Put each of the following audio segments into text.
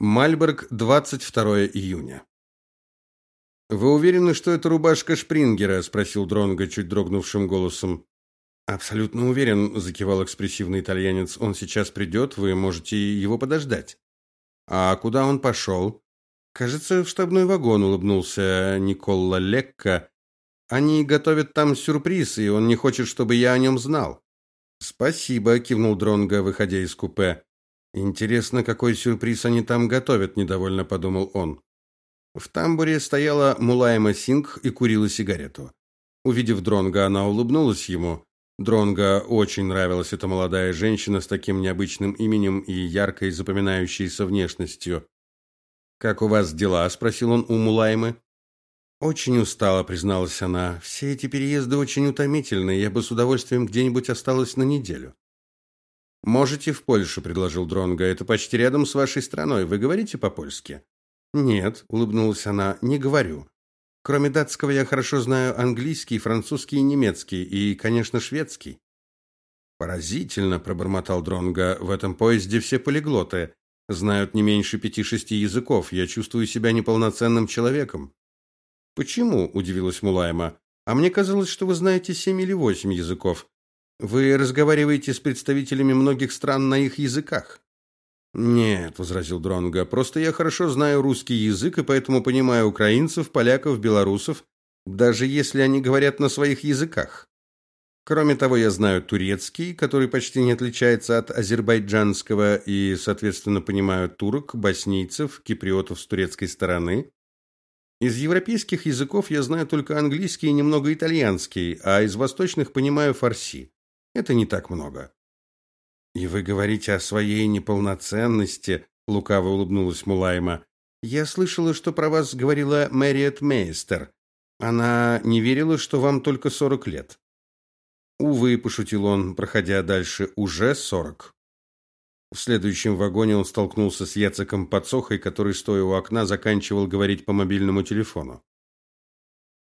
Мальборг, 22 июня. Вы уверены, что это рубашка Шпрингера, спросил Дронго чуть дрогнувшим голосом. Абсолютно уверен, закивал экспрессивный итальянец. Он сейчас придет, вы можете его подождать. А куда он пошел?» Кажется, в штабной вагон улыбнулся Никола Лекка. Они готовят там сюрприз, и он не хочет, чтобы я о нем знал. Спасибо, кивнул Дронго, выходя из купе. Интересно, какой сюрприз они там готовят, недовольно подумал он. В тамбуре стояла Мулайма Сингх и курила сигарету. Увидев Дронга, она улыбнулась ему. Дронга очень нравилась эта молодая женщина с таким необычным именем и яркой запоминающейся внешностью. Как у вас дела? спросил он у Мулаймы. Очень устала, призналась она. Все эти переезды очень утомительны, я бы с удовольствием где-нибудь осталась на неделю. Можете в Польшу, предложил Дронга. Это почти рядом с вашей страной. Вы говорите по-польски? Нет, улыбнулась она. Не говорю. Кроме датского я хорошо знаю английский, французский и немецкий, и, конечно, шведский. Поразительно, пробормотал Дронга. В этом поезде все полиглоты знают не меньше пяти-шести языков. Я чувствую себя неполноценным человеком. Почему? удивилась Мулайма. А мне казалось, что вы знаете семь или восемь языков. Вы разговариваете с представителями многих стран на их языках. Нет, возразил Дронга. Просто я хорошо знаю русский язык и поэтому понимаю украинцев, поляков, белорусов, даже если они говорят на своих языках. Кроме того, я знаю турецкий, который почти не отличается от азербайджанского, и, соответственно, понимаю турок, боснийцев, киприотов с турецкой стороны, из европейских языков я знаю только английский и немного итальянский, а из восточных понимаю фарси. Это не так много. И вы говорите о своей неполноценности, лукаво улыбнулась Мулайма. Я слышала, что про вас говорила Мэриет Мейстер. Она не верила, что вам только сорок лет. Увы, пошутил он, проходя дальше, уже сорок. В следующем вагоне он столкнулся с Яцеком Подсохой, который, стоя у окна, заканчивал говорить по мобильному телефону.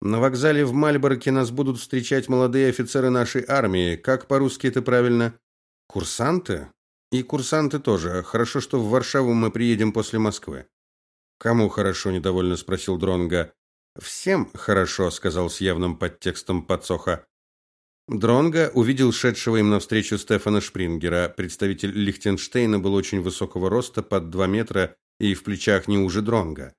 На вокзале в Мальборке нас будут встречать молодые офицеры нашей армии. Как по-русски это правильно? Курсанты? И курсанты тоже. Хорошо, что в Варшаву мы приедем после Москвы. Кому хорошо, недовольно спросил Дронга. Всем хорошо, сказал с явным подтекстом Подсоха. Дронга увидел шедшего им навстречу Стефана Шпрингера. Представитель Лихтенштейна был очень высокого роста, под 2 метра и в плечах не уже Дронга.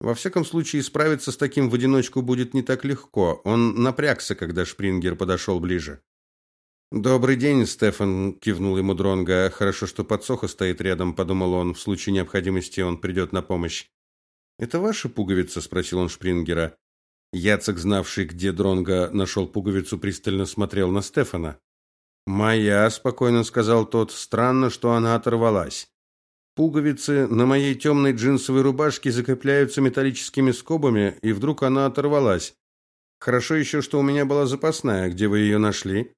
Во всяком случае, справиться с таким в одиночку будет не так легко. Он напрягся, когда Шпрингер подошел ближе. Добрый день, Стефан, кивнул ему Дронга. Хорошо, что подсоха стоит рядом, подумал он. В случае необходимости он придет на помощь. Это ваша пуговица, спросил он Шпрингера. Яцек, знавший, где Дронга нашел пуговицу, пристально смотрел на Стефана. "Моя", спокойно сказал тот. "Странно, что она оторвалась. Пуговицы на моей темной джинсовой рубашке закрепляются металлическими скобами, и вдруг она оторвалась. Хорошо еще, что у меня была запасная. Где вы ее нашли?"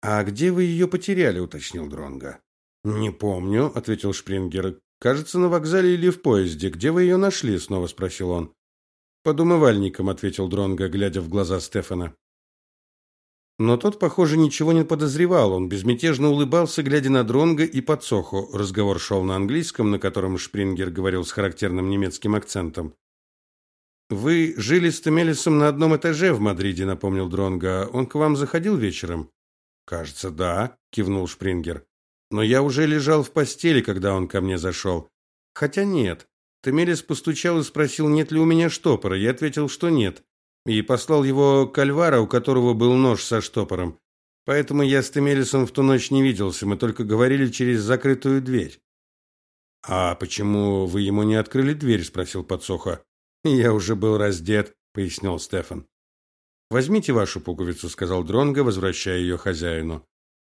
"А где вы ее потеряли?" уточнил Дронга. "Не помню", ответил Шпрингер. "Кажется, на вокзале или в поезде. Где вы ее нашли?" снова спросил он. Под умывальником, ответил Дронга, глядя в глаза Стефана. Но тот, похоже, ничего не подозревал. Он безмятежно улыбался, глядя на Дронга и подсоху. Разговор шел на английском, на котором Шпрингер говорил с характерным немецким акцентом. Вы жили с Темелисом на одном этаже в Мадриде, напомнил Дронга. Он к вам заходил вечером? Кажется, да, кивнул Шпрингер. Но я уже лежал в постели, когда он ко мне зашел. Хотя нет. Темелис постучал и спросил, нет ли у меня штопора. Я ответил, что нет, и послал его к Альвара, у которого был нож со штопором. Поэтому я с Темелисом в ту ночь не виделся, мы только говорили через закрытую дверь. А почему вы ему не открыли дверь, спросил Подсоха. Я уже был раздет, пояснил Стефан. Возьмите вашу пуговицу, сказал Дронго, возвращая ее хозяину.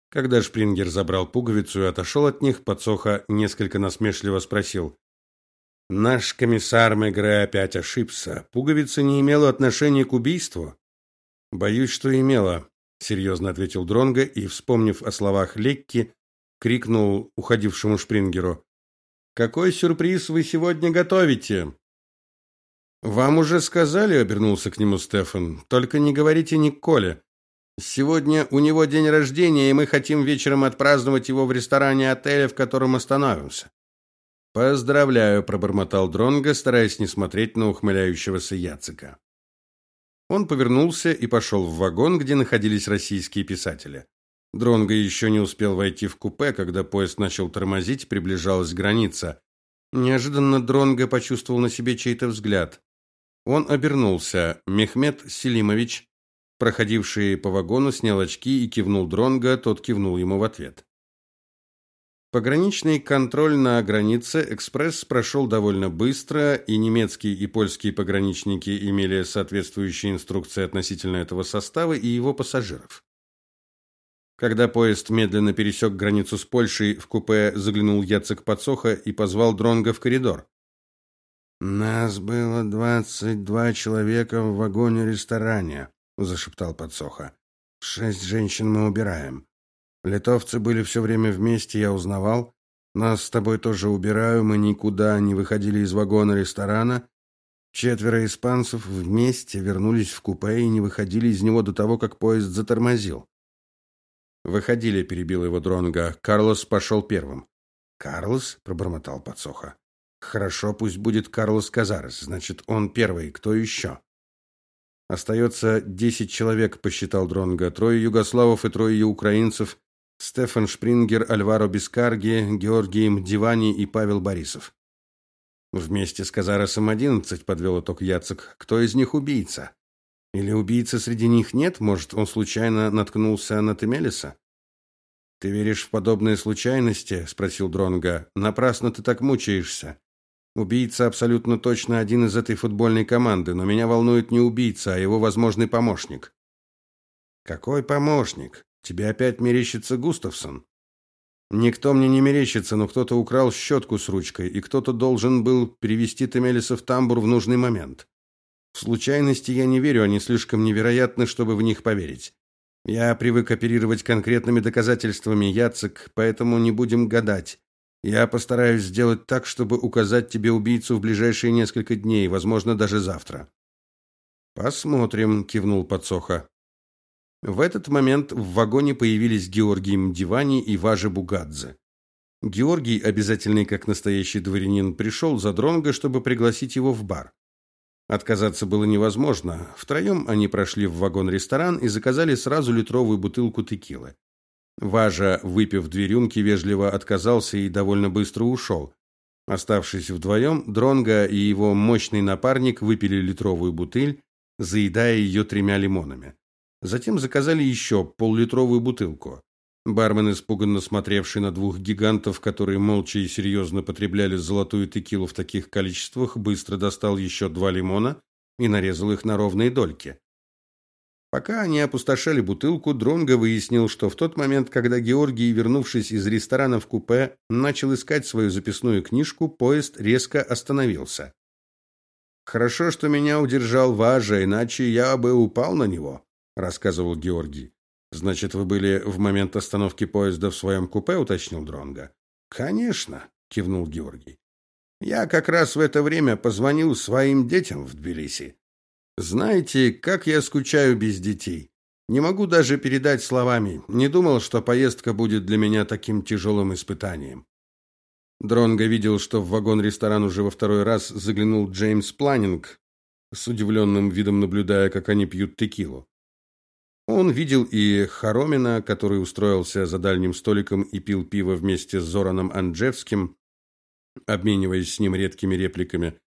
Когда Шпрингер забрал пуговицу и отошел от них, Подсоха несколько насмешливо спросил: Наш комиссар Мегре опять ошибся. Пуговица не имела отношения к убийству. Боюсь, что имела, серьезно ответил Дронга и, вспомнив о словах Лекки, крикнул уходившему Шпрингеру: "Какой сюрприз вы сегодня готовите?" Вам уже сказали, обернулся к нему Стефан. Только не говорите Николе. Сегодня у него день рождения, и мы хотим вечером отпраздновать его в ресторане отеля, в котором остановимся. Поздравляю, пробормотал Дронга, стараясь не смотреть на ухмыляющегося Яцика. Он повернулся и пошел в вагон, где находились российские писатели. Дронго еще не успел войти в купе, когда поезд начал тормозить, приближалась граница. Неожиданно Дронго почувствовал на себе чей-то взгляд. Он обернулся. Мехмед Селимович, проходивший по вагону, снял очки и кивнул Дронго, тот кивнул ему в ответ. Пограничный контроль на границе экспресс прошел довольно быстро, и немецкие и польские пограничники имели соответствующие инструкции относительно этого состава и его пассажиров. Когда поезд медленно пересек границу с Польшей, в купе заглянул Яцек Подсоха и позвал Дронга в коридор. Нас было двадцать два человека в вагоне-ресторане, зашептал Подсоха. Шесть женщин мы убираем. Литовцы были все время вместе, я узнавал. Нас с тобой тоже убираю, мы никуда не выходили из вагона-ресторана. Четверо испанцев вместе вернулись в купе и не выходили из него до того, как поезд затормозил. Выходили, перебил его Дронга. Карлос пошел первым. Карлос пробормотал подсоха. Хорошо, пусть будет Карлос Казарес, значит, он первый. Кто еще?» Остается десять человек, посчитал Дронга. Трое югославов и трое украинцев. Стефан Шпрингер, Альваро Бискарги, Георгий Мдивани и Павел Борисов. Вместе с Казаресом одиннадцать, подвел итог Яцек. Кто из них убийца? Или убийцы среди них нет? Может, он случайно наткнулся на Темелиса? Ты веришь в подобные случайности? спросил Дронга. Напрасно ты так мучаешься. Убийца абсолютно точно один из этой футбольной команды, но меня волнует не убийца, а его возможный помощник. Какой помощник? Тебе опять мерещится Густавсон? Никто мне не мерещится, но кто-то украл щетку с ручкой, и кто-то должен был привести Темелиса в тамбур в нужный момент. В случайности я не верю, они слишком невероятны, чтобы в них поверить. Я привык оперировать конкретными доказательствами, Яцек, поэтому не будем гадать. Я постараюсь сделать так, чтобы указать тебе убийцу в ближайшие несколько дней, возможно, даже завтра. Посмотрим, кивнул Подсоха. В этот момент в вагоне появились Георгий Мдивани и Важа Бугадзе. Георгий, обязательный как настоящий дворянин, пришел за Дронго, чтобы пригласить его в бар. Отказаться было невозможно. Втроем они прошли в вагон-ресторан и заказали сразу литровую бутылку текилы. Важа, выпив две рюмки, вежливо отказался и довольно быстро ушел. Оставшись вдвоем, Дронга и его мощный напарник выпили литровую бутыль, заедая ее тремя лимонами. Затем заказали еще поллитровую бутылку. Бармен, испуганно смотревший на двух гигантов, которые молча и серьезно потребляли золотую текилу в таких количествах, быстро достал еще два лимона и нарезал их на ровные дольки. Пока они опустошали бутылку, Дронго выяснил, что в тот момент, когда Георгий, вернувшись из ресторана в купе, начал искать свою записную книжку, поезд резко остановился. Хорошо, что меня удержал Важа, иначе я бы упал на него, рассказывал Георгий. Значит, вы были в момент остановки поезда в своем купе, уточнил Дронга. Конечно, кивнул Георгий. Я как раз в это время позвонил своим детям в Тбилиси. Знаете, как я скучаю без детей. Не могу даже передать словами. Не думал, что поездка будет для меня таким тяжелым испытанием. Дронго видел, что в вагон-ресторан уже во второй раз заглянул Джеймс Планинг, с удивленным видом наблюдая, как они пьют текилу. Он видел и Хоромина, который устроился за дальним столиком и пил пиво вместе с Зораном Анджевским, обмениваясь с ним редкими репликами.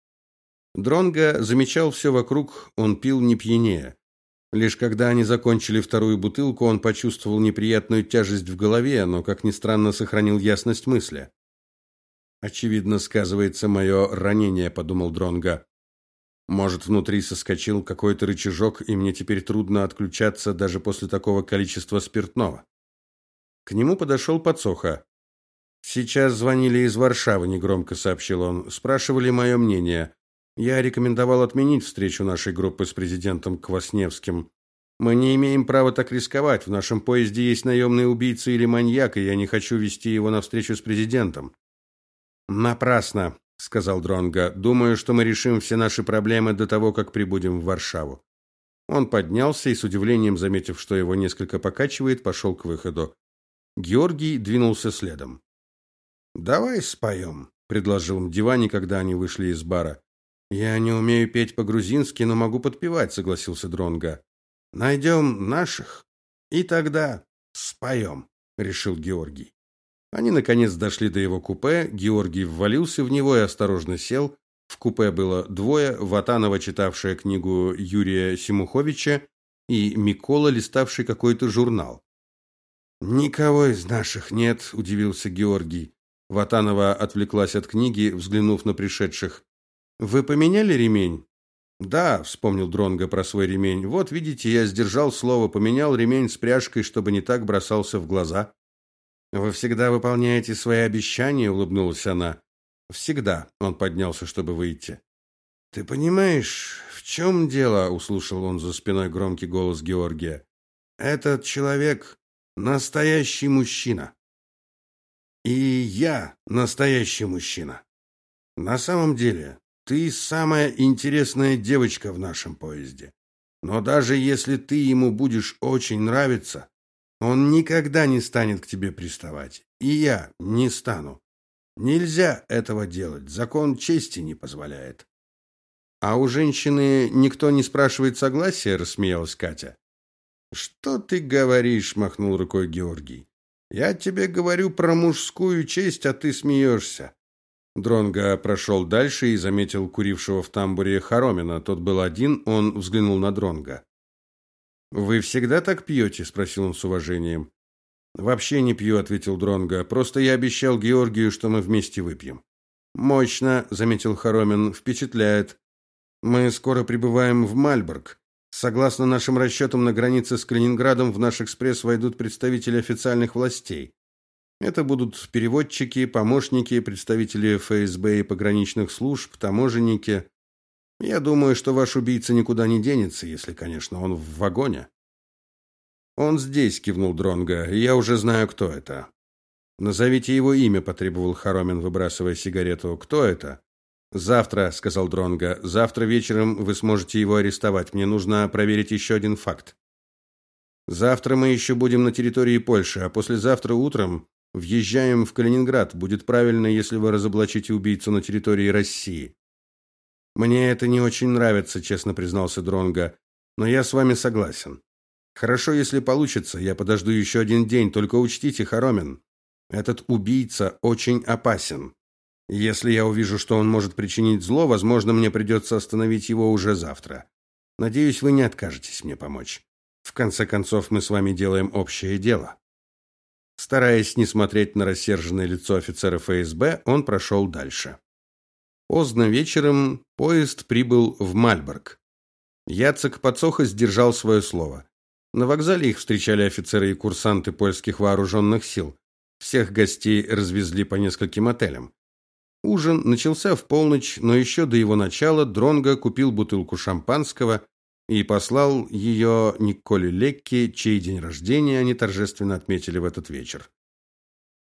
Дронга замечал все вокруг, он пил не пьянее. Лишь когда они закончили вторую бутылку, он почувствовал неприятную тяжесть в голове, но, как ни странно, сохранил ясность мысли. Очевидно, сказывается мое ранение, подумал Дронга. Может, внутри соскочил какой-то рычажок, и мне теперь трудно отключаться даже после такого количества спиртного. К нему подошел Подсоха. Сейчас звонили из Варшавы, негромко сообщил он. Спрашивали мое мнение. Я рекомендовал отменить встречу нашей группы с президентом Квасневским. Мы не имеем права так рисковать. В нашем поезде есть наемный убийца или маньяк, и я не хочу вести его на встречу с президентом. Напрасно, сказал Дронга. Думаю, что мы решим все наши проблемы до того, как прибудем в Варшаву. Он поднялся и с удивлением, заметив, что его несколько покачивает, пошел к выходу. Георгий двинулся следом. Давай споем», предложил Мдивани, когда они вышли из бара. Я не умею петь по-грузински, но могу подпевать, согласился Дронга. Найдем наших и тогда споем», — решил Георгий. Они наконец дошли до его купе, Георгий ввалился в него и осторожно сел. В купе было двое: Ватанова, читавшая книгу Юрия Симуховича, и Микола, листавший какой-то журнал. Никого из наших нет, удивился Георгий. Ватанова отвлеклась от книги, взглянув на пришедших. Вы поменяли ремень? Да, вспомнил Дронга про свой ремень. Вот видите, я сдержал слово, поменял ремень с пряжкой, чтобы не так бросался в глаза. Вы всегда выполняете свои обещания, улыбнулась она. Всегда. Он поднялся, чтобы выйти. Ты понимаешь, в чем дело? услышал он за спиной громкий голос Георгия. Этот человек настоящий мужчина. И я настоящий мужчина. На самом деле, ты самая интересная девочка в нашем поезде. Но даже если ты ему будешь очень нравиться, он никогда не станет к тебе приставать. И я не стану. Нельзя этого делать. Закон чести не позволяет. А у женщины никто не спрашивает согласия, рассмеялась Катя. Что ты говоришь, махнул рукой Георгий. Я тебе говорю про мужскую честь, а ты смеешься». Дронга прошел дальше и заметил курившего в тамбуре Хоромина. Тот был один, он взглянул на Дронга. Вы всегда так пьете?» – спросил он с уважением. Вообще не пью, ответил Дронга. Просто я обещал Георгию, что мы вместе выпьем. Мощно, заметил Хоромин, впечатляет. Мы скоро прибываем в Мальборг. Согласно нашим расчетам, на границе с Калининградом в наш экспресс войдут представители официальных властей. Это будут переводчики, помощники, представители ФСБ и пограничных служб, таможенники. Я думаю, что ваш убийца никуда не денется, если, конечно, он в вагоне. Он здесь, кивнул Дронга. Я уже знаю, кто это. Назовите его имя, потребовал Хоромин, выбрасывая сигарету. Кто это? Завтра, сказал Дронга. Завтра вечером вы сможете его арестовать. Мне нужно проверить еще один факт. Завтра мы еще будем на территории Польши, а послезавтра утром въезжаем в Калининград. Будет правильно, если вы разоблачите убийцу на территории России. Мне это не очень нравится, честно признался Дронга, но я с вами согласен. Хорошо, если получится. Я подожду еще один день, только учтите, Хоромин, этот убийца очень опасен. Если я увижу, что он может причинить зло, возможно, мне придется остановить его уже завтра. Надеюсь, вы не откажетесь мне помочь. В конце концов, мы с вами делаем общее дело. Стараясь не смотреть на рассерженное лицо офицера ФСБ, он прошел дальше. Поздно вечером поезд прибыл в Мальборг. Яцек Подсоха сдержал свое слово. На вокзале их встречали офицеры и курсанты польских вооруженных сил. Всех гостей развезли по нескольким отелям. Ужин начался в полночь, но еще до его начала Дронго купил бутылку шампанского и послал ее Николе Лекки, чей день рождения они торжественно отметили в этот вечер.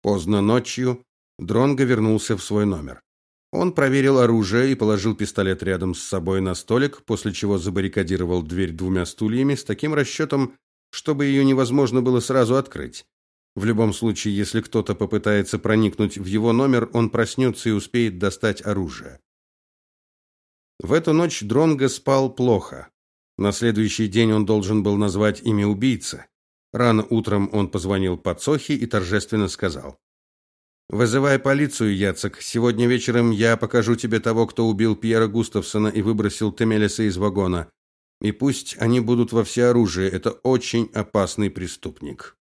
Поздно ночью Дронго вернулся в свой номер. Он проверил оружие и положил пистолет рядом с собой на столик, после чего забаррикадировал дверь двумя стульями с таким расчетом, чтобы ее невозможно было сразу открыть. В любом случае, если кто-то попытается проникнуть в его номер, он проснется и успеет достать оружие. В эту ночь Дронго спал плохо. На следующий день он должен был назвать имя убийцы. Рано утром он позвонил Пацохе и торжественно сказал: "Вызывай полицию, Яцек. Сегодня вечером я покажу тебе того, кто убил Пьера Густавсона и выбросил Темелеса из вагона. И пусть они будут во всеоружии, это очень опасный преступник".